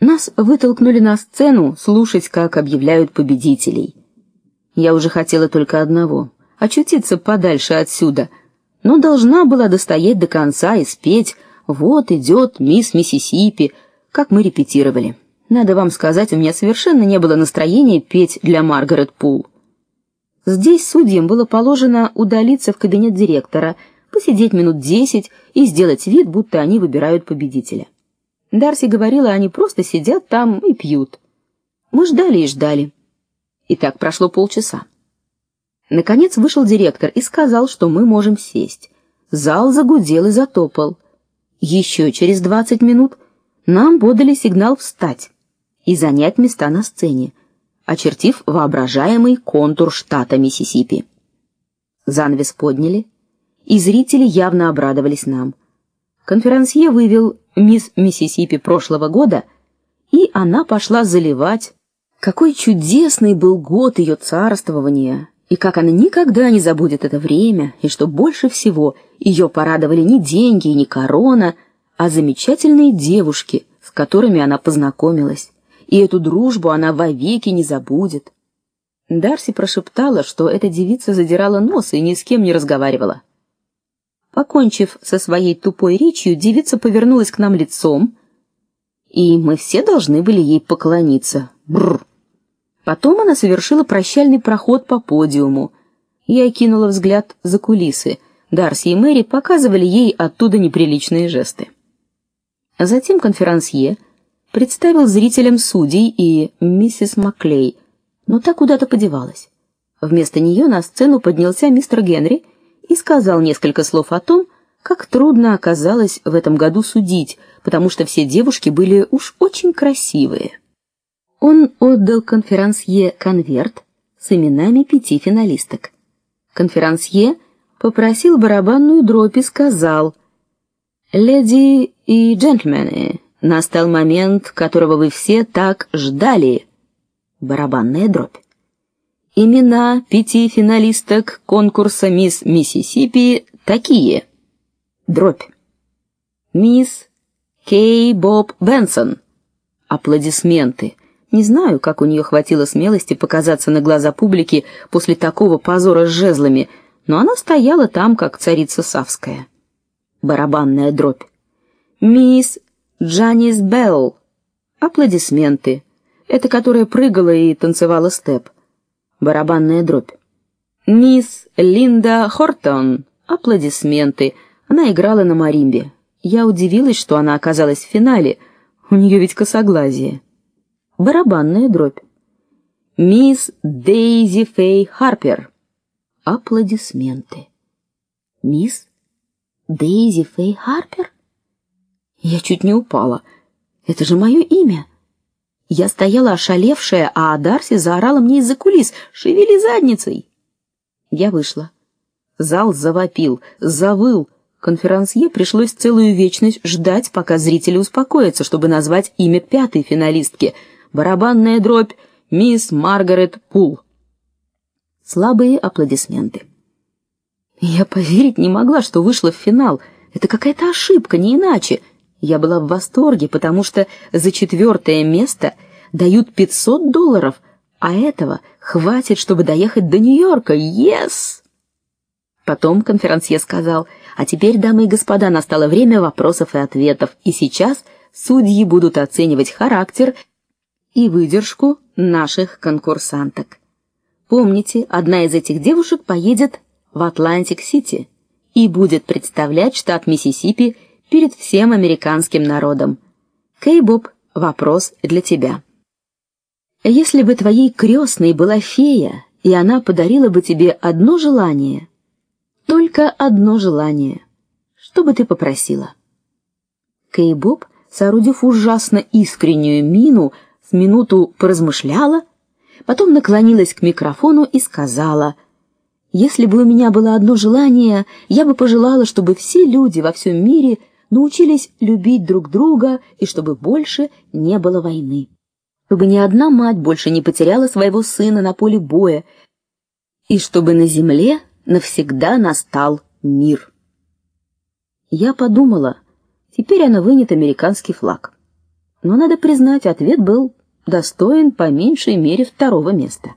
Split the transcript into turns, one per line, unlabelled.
Нас вытолкнули на сцену слушать, как объявляют победителей. Я уже хотела только одного очутиться подальше отсюда, но должна была достоять до конца и спеть: "Вот идет мисс Миссисипи", как мы репетировали. Надо вам сказать, у меня совершенно не было настроения петь для Маргарет Пул. Здесь судьям было положено удалиться в кабинет директора, посидеть минут десять и сделать вид, будто они выбирают победителя. Дарси говорила, они просто сидят там и пьют. Мы ждали и ждали. И так прошло полчаса. Наконец вышел директор и сказал, что мы можем сесть. Зал загудел и затопал. Еще через двадцать минут нам подали сигнал встать и занять места на сцене, очертив воображаемый контур штата Миссисипи. Занавес подняли, и зрители явно обрадовались нам. Конферансье вывел мисс Миссисипи прошлого года, и она пошла заливать. Какой чудесный был год ее царствования, и как она никогда не забудет это время, и что больше всего ее порадовали не деньги и не корона, а замечательные девушки, с которыми она познакомилась и эту дружбу она вовеки не забудет. Дарси прошептала, что эта девица задирала нос и ни с кем не разговаривала. Покончив со своей тупой речью, девица повернулась к нам лицом, и мы все должны были ей поклониться. Бррр. Потом она совершила прощальный проход по подиуму. Я кинула взгляд за кулисы. Дарси и Мэри показывали ей оттуда неприличные жесты. Затем конферансье представил зрителям судей и миссис Маклей, но та куда-то подевалась. Вместо нее на сцену поднялся мистер Генри и сказал несколько слов о том, как трудно оказалось в этом году судить, потому что все девушки были уж очень красивые. Он отдал конферансье конверт с именами пяти финалисток. Конферансье попросил барабанную дробь и сказал: "Леди и джентльмены, Настал момент, которого вы все так ждали. Барабанная дробь. Имена пяти финалисток конкурса Мисс Миссисипи такие. Дробь. Мисс Кей Боб Бенсон. Аплодисменты. Не знаю, как у нее хватило смелости показаться на глаза публики после такого позора с жезлами, но она стояла там, как царица Савская. Барабанная дробь. Мисс Джанис Белл. Аплодисменты. Это которая прыгала и танцевала степ. Барабанная дробь. Мисс Линда Хортон. Аплодисменты. Она играла на маримбе. Я удивилась, что она оказалась в финале. У нее ведь косоглазие. Барабанная дробь. Мисс Дейзи Фей Харпер. Аплодисменты. Мисс Дейзи Фей Харпер? Я чуть не упала. Это же мое имя. Я стояла ошалевшая, а Дарси заорала мне из-за кулис: "Шевели задницей!" Я вышла. Зал завопил, завыл. Конферансье пришлось целую вечность ждать, пока зрители успокоятся, чтобы назвать имя пятой финалистки. Барабанная дробь мисс Маргарет Пул. Слабые аплодисменты. Я поверить не могла, что вышла в финал. Это какая-то ошибка, не иначе. Я была в восторге, потому что за четвертое место дают 500 долларов, а этого хватит, чтобы доехать до Нью-Йорка. Yes! Потом конферансье сказал: "А теперь, дамы и господа, настало время вопросов и ответов, и сейчас судьи будут оценивать характер и выдержку наших конкурсанток. Помните, одна из этих девушек поедет в Атлантик-Сити и будет представлять штат Миссисипи перед всем американским народом. Кей Боб, вопрос для тебя. Если бы твоей крестной была фея, и она подарила бы тебе одно желание, только одно желание, что бы ты попросила? Кейбоб, соорудив ужасно искреннюю мину, с минуту поразмышляла, потом наклонилась к микрофону и сказала: "Если бы у меня было одно желание, я бы пожелала, чтобы все люди во всем мире научились любить друг друга и чтобы больше не было войны. Чтобы ни одна мать больше не потеряла своего сына на поле боя, и чтобы на земле навсегда настал мир. Я подумала, теперь она вынет американский флаг. Но надо признать, ответ был достоин по меньшей мере второго места.